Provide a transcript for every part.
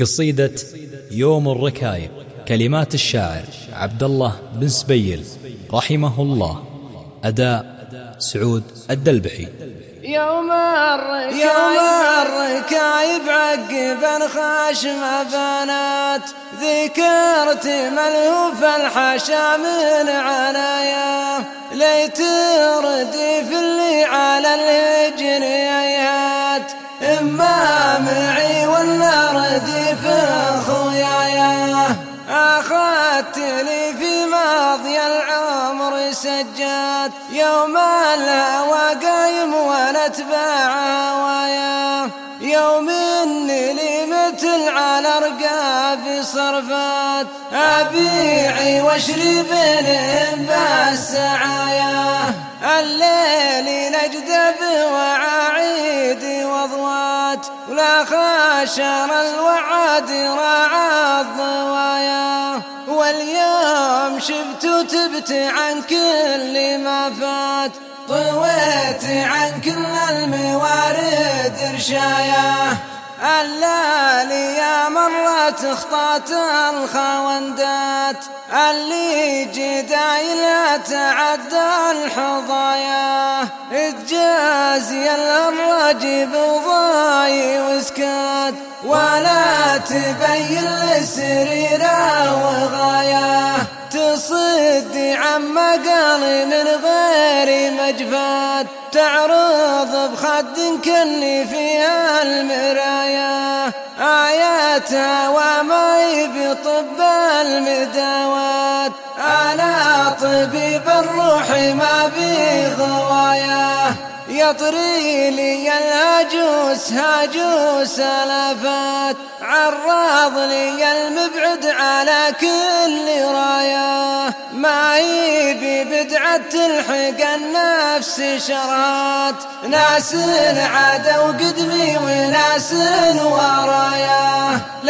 قصيدة يوم الركايب كلمات الشاعر عبد الله بن سبيل رحمه الله. أداء سعود الدلبحي. يوم الركايب يوم الركايب عقب خاشم بنات ذكرت ملهوف الحشا من عنايا ليت ردي في اللي على ايات إما معي ولا رديف خويايا اخذت لي في ماضي العمر سجات يوم الهوى قايم ونتبع هوايا يوم إني لي مثل على رقاب صرفات. أبيعي واشري بنهم بالسعايا الليل نجدب وعاعيد وضوات ولا خاشر الوعد راعى الضوايا. واليوم شفت وتبت عن كل ما فات طويت عن كل الموارد رشايا. يا مرت اخطأت الخوندات اللي جدايل تعدى الحضايا اتجازي الرجب وضاي وسكات ولا تبين السريرة وغايا تصدي عن مقالي من غير مجفات تعرض بخد كني فيها المرايا. آياتها وما يبي طب المداوات. أنا طبيب الروح ما بي غوايا. يطري لي الهجوس هاجوس آلافات. عرض لي المبعد على كل رايه ما يبي بدعة تلحق النفس شرات. ناس عادوا قدمي وناس ورايا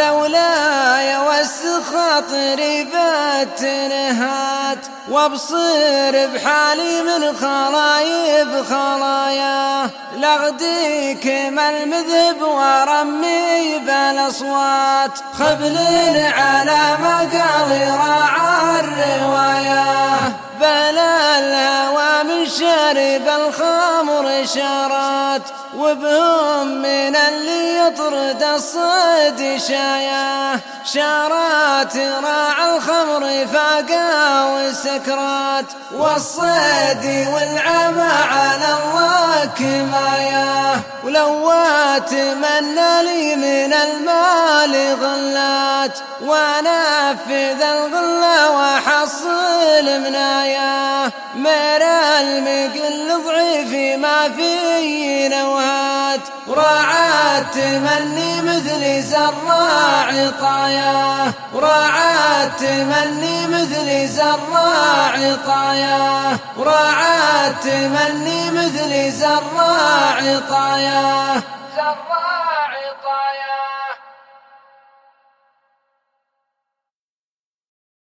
لولا يوس خاطري بتنهات وابصر بحالي من خلايب خلايا. لغديك ما المذهب ورمي بالأصوات. خبل على مقالي راعى الرواية. بلا شارب الخمر شارات وبهم من اللي يطرد الصيد شايا شارات راع الخمر فاقا وسكرات والصيد والعمى على الله كمايا ولوات من لي من المال غلات ونفذ الغلة وحصل منايا. مرى المقل ضعيف ما في نوات. وراعات مني مثل زراع طايا وراعات مني مثل زراع طايا وراعات مني مثل طايا طايا